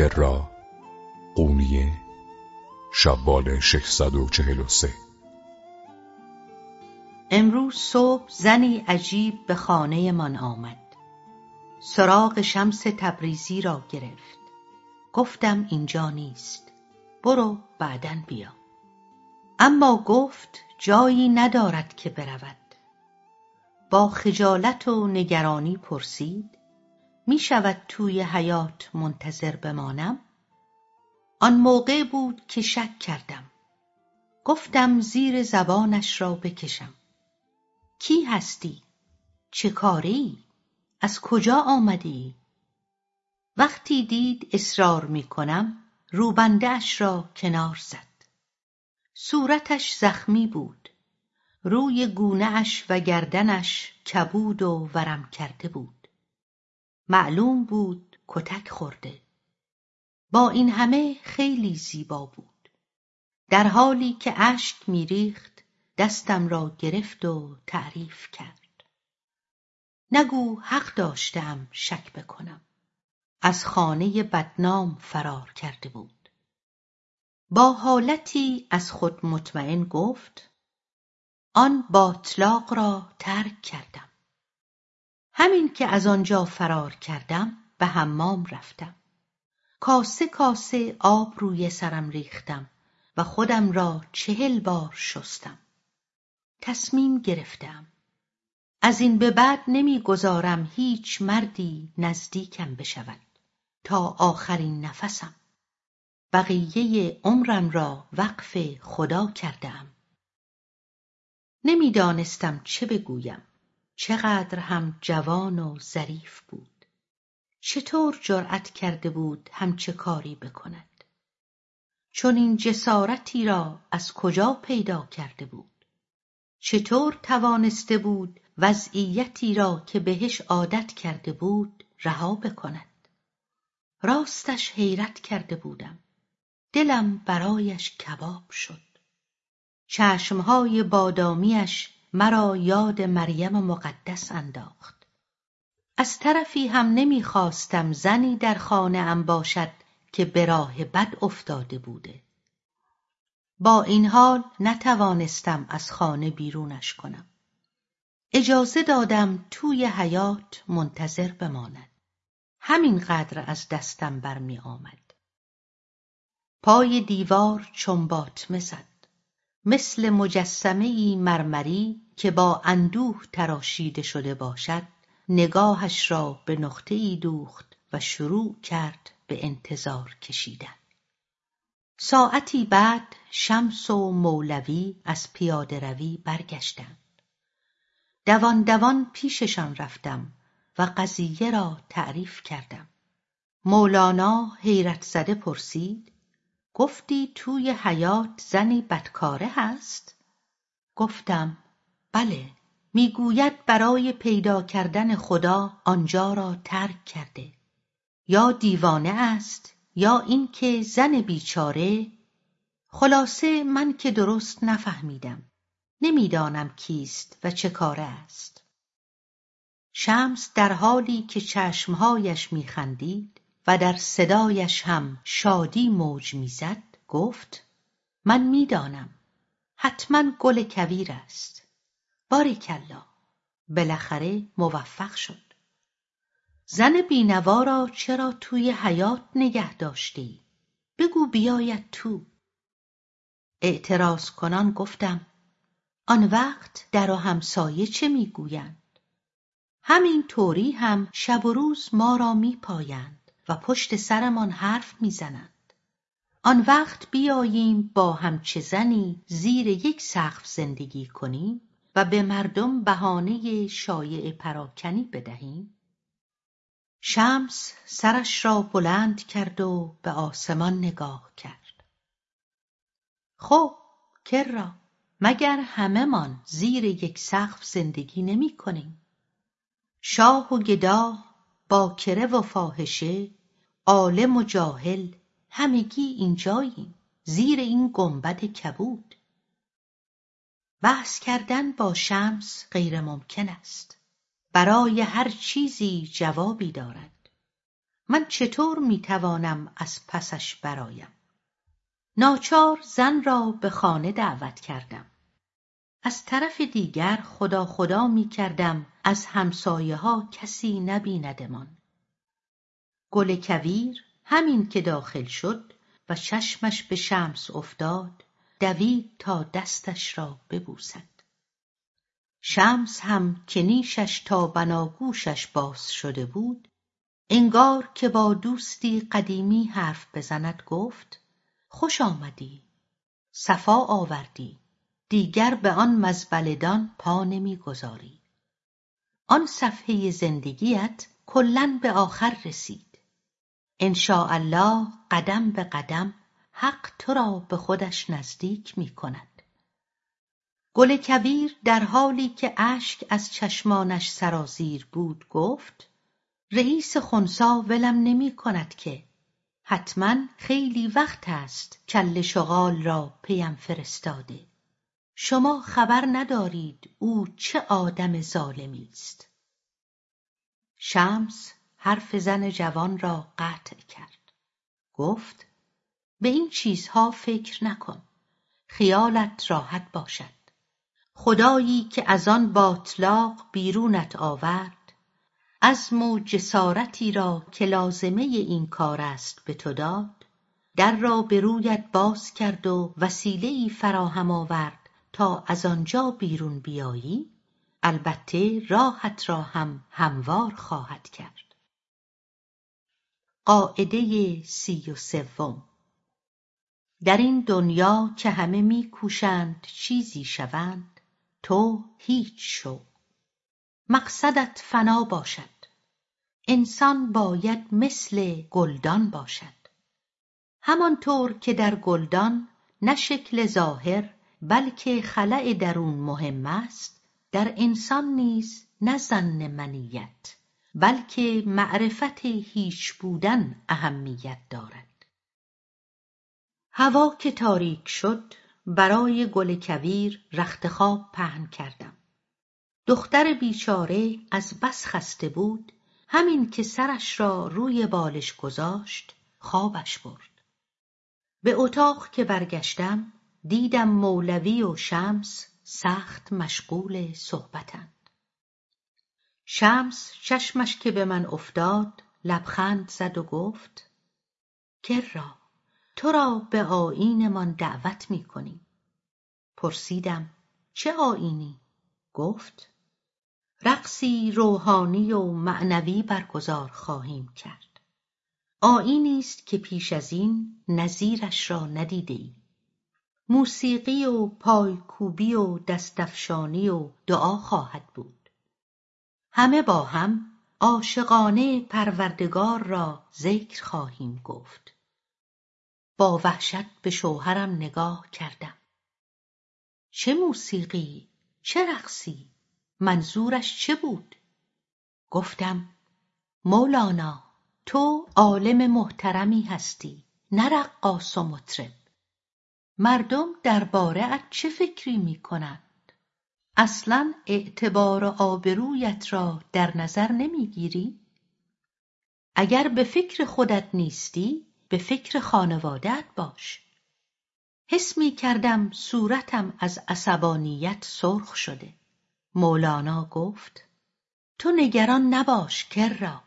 کرا قونیه شوال 643 امروز صبح زنی عجیب به خانه من آمد. سراغ شمس تبریزی را گرفت. گفتم اینجا نیست. برو بعدن بیا. اما گفت جایی ندارد که برود. با خجالت و نگرانی پرسید می شود توی حیات منتظر بمانم؟ آن موقع بود که شک کردم. گفتم زیر زبانش را بکشم. کی هستی؟ چه کاری؟ از کجا آمدی؟ وقتی دید اصرار می کنم اش را کنار زد. صورتش زخمی بود. روی گونه اش و گردنش کبود و ورم کرده بود. معلوم بود کتک خورده. با این همه خیلی زیبا بود. در حالی که اشک میریخت دستم را گرفت و تعریف کرد. نگو حق داشتم شک بکنم. از خانه بدنام فرار کرده بود. با حالتی از خود مطمئن گفت آن باطلاق را ترک کردم. همین که از آنجا فرار کردم به حمام رفتم. کاسه کاسه آب روی سرم ریختم و خودم را چهل بار شستم. تصمیم گرفتم. از این به بعد نمی‌گذارم هیچ مردی نزدیکم بشود تا آخرین نفسم. بقیه عمرم را وقف خدا کردم نمی‌دانستم چه بگویم. چقدر هم جوان و ظریف بود. چطور جرأت کرده بود همچه کاری بکند. چنین جسارتی را از کجا پیدا کرده بود؟ چطور توانسته بود وضعیتی را که بهش عادت کرده بود رها بکند؟ راستش حیرت کرده بودم. دلم برایش کباب شد. چشمهای بادامیش مرا یاد مریم مقدس انداخت. از طرفی هم نمی‌خواستم زنی در خانه ام باشد که به راه بد افتاده بوده. با این حال نتوانستم از خانه بیرونش کنم. اجازه دادم توی حیات منتظر بماند. همینقدر از دستم برمی آمد. پای دیوار چنباتمه زد. مثل مجسمهای مرمری که با اندوه تراشیده شده باشد نگاهش را به نقطهای دوخت و شروع کرد به انتظار کشیدن. ساعتی بعد شمس و مولوی از پیاده روی برگشتند. دوان دوان پیششان رفتم و قضیه را تعریف کردم. مولانا حیرت زده پرسید گفتی توی حیات زنی بدکاره هست؟ گفتم بله می‌گوید برای پیدا کردن خدا آنجا را ترک کرده. یا دیوانه است یا اینکه زن بیچاره. خلاصه من که درست نفهمیدم. نمی‌دانم کیست و چه کاره است. شمس در حالی که چشمهایش میخندید در صدایش هم شادی موج می‌زد گفت من می‌دانم حتما گل کویر است. باریکلا بالاخره موفق شد. زن بینوا را چرا توی حیات نگه داشتی؟ بگو بیاید تو. اعتراض کنان گفتم آن وقت در و همسایه چه می‌گویند؟ همین طوری هم شب و روز ما را میپایند. و پشت سرمان حرف می‌زنند. آن وقت بیاییم با همچه زنی زیر یک سقف زندگی کنیم و به مردم بهانه شایعه پراکنی بدهیم. شمس سرش را بلند کرد و به آسمان نگاه کرد. خب کرا مگر همهمان زیر یک سقف زندگی نمی‌کنیم شاه و گدا باکره و فاحشه عالم و جاهل همگی اینجاییم زیر این گنبد کبود. بحث کردن با شمس غیرممکن است. برای هر چیزی جوابی دارد. من چطور می‌توانم از پسش برایم؟ ناچار زن را به خانه دعوت کردم. از طرف دیگر خدا خدا می کردم از همسایه ها کسی نبیندمان گل کویر همین که داخل شد و چشمش به شمس افتاد دوید تا دستش را ببوسد. شمس هم که نیشش تا بناگوشش باز شده بود انگار که با دوستی قدیمی حرف بزند گفت خوش آمدی صفا آوردی دیگر به آن مزبلدان پا نمی‌گذاری آن صفحه زندگیت کلا به آخر رسید. الله قدم به قدم حق تو را به خودش نزدیک می کند گل کبیر در حالی که اشک از چشمانش سرازیر بود گفت رئیس خونسا ولم نمی کند که حتما خیلی وقت است کل شغال را پیم فرستاده. شما خبر ندارید او چه آدم ظالمی است. شمس حرف زن جوان را قطع کرد. گفت به این چیزها فکر نکن. خیالت راحت باشد. خدایی که از آن باطلاق بیرونت آورد عزم و جسارتی را که لازمه این کار است به تو داد در را به رویت باز کرد و وسیلهای فراهم آورد تا از آنجا بیرون بیایی البته راهت را هم هموار خواهد کرد. قاعده سی و سوم. در این دنیا که همه میکوشند چیزی شوند تو هیچ شو. مقصدت فنا باشد. انسان باید مثل گلدان باشد. همانطور که در گلدان نه شکل ظاهر بلکه خلع درون مهم است در انسان نیز نه ظن منیت. بلکه معرفت هیچ بودن اهمیت دارد. هوا که تاریک شد برای گل کویر رختخواب پهن کردم. دختر بیچاره از بس خسته بود همین که سرش را روی بالش گذاشت خوابش برد. به اتاق که برگشتم دیدم مولوی و شمس سخت مشغول صحبتند. شمس چشمش که به من افتاد لبخند زد و گفت کرا تو را به آیینمان دعوت می‌کنیم. پرسیدم چه آیینی؟ گفت رقصی روحانی و معنوی برگزار خواهیم کرد. آیینی است که پیش از این نظیرش را ندیده موسیقی و پایکوبی و دستفشانی و دعا خواهد بود. همه با هم عاشقانه پروردگار را ذکر خواهیم گفت. با وحشت به شوهرم نگاه کردم. چه موسیقی چه رقصی منظورش چه بود؟ گفتم مولانا تو عالم محترمی هستی نه رقاص و مطرب. مردم دربارهات چه فکری می‌کنند؟ اصلا اعتبار و آبرویت را در نظر نمی‌گیری؟ اگر به فکر خودت نیستی به فکر خانوادهت باش. حس می کردم صورتم از عصبانیت سرخ شده. مولانا گفت تو نگران نباش کرا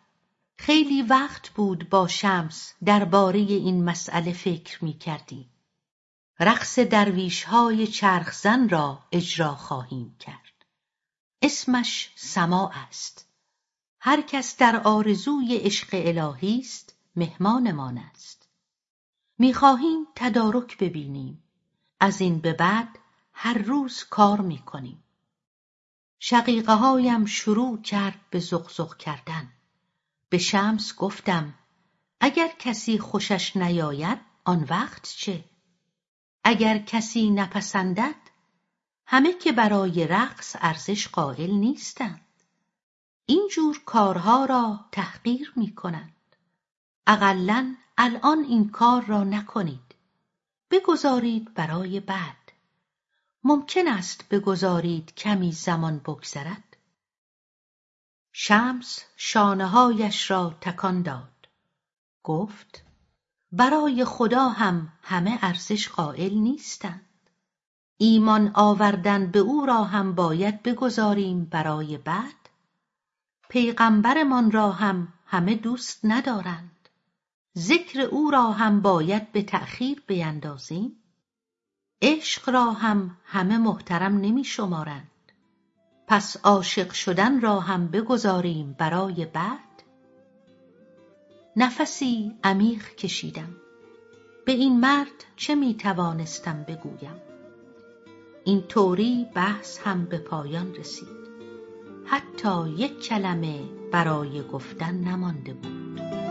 خیلی وقت بود با شمس درباره این مسئله فکر می کردیم رقص درویشهای چرخزن را اجرا خواهیم کرد. اسمش سماع است. هر کس در آرزوی عشق الهی است مهمانمان است. می‌خواهیم تدارک ببینیم. از این به بعد هر روز کار می‌کنیم. شقیقه هایم شروع کرد به زغزغ کردن. به شمس گفتم اگر کسی خوشش نیاید آن وقت چه؟ اگر کسی نپسندد همه که برای رقص ارزش قائل نیستند. این جور کارها را تحقیر می کنند اقلا الان این کار را نکنید. بگذارید برای بعد. ممکن است بگذارید کمی زمان بگذرد. شمس شانههایش را تکان داد. گفت برای خدا هم همه ارزش قائل نیستند. ایمان آوردن به او را هم باید بگذاریم برای بعد. پیغمبرمان را هم همه دوست ندارند. ذکر او را هم باید به تأخیر بیندازیم. عشق را هم همه محترم نمی شمارند. پس عاشق شدن را هم بگذاریم برای بعد. نفسی عمیق کشیدم. به این مرد چه می توانستم بگویم؟ این طوری بحث هم به پایان رسید. حتی یک کلمه برای گفتن نمانده بود.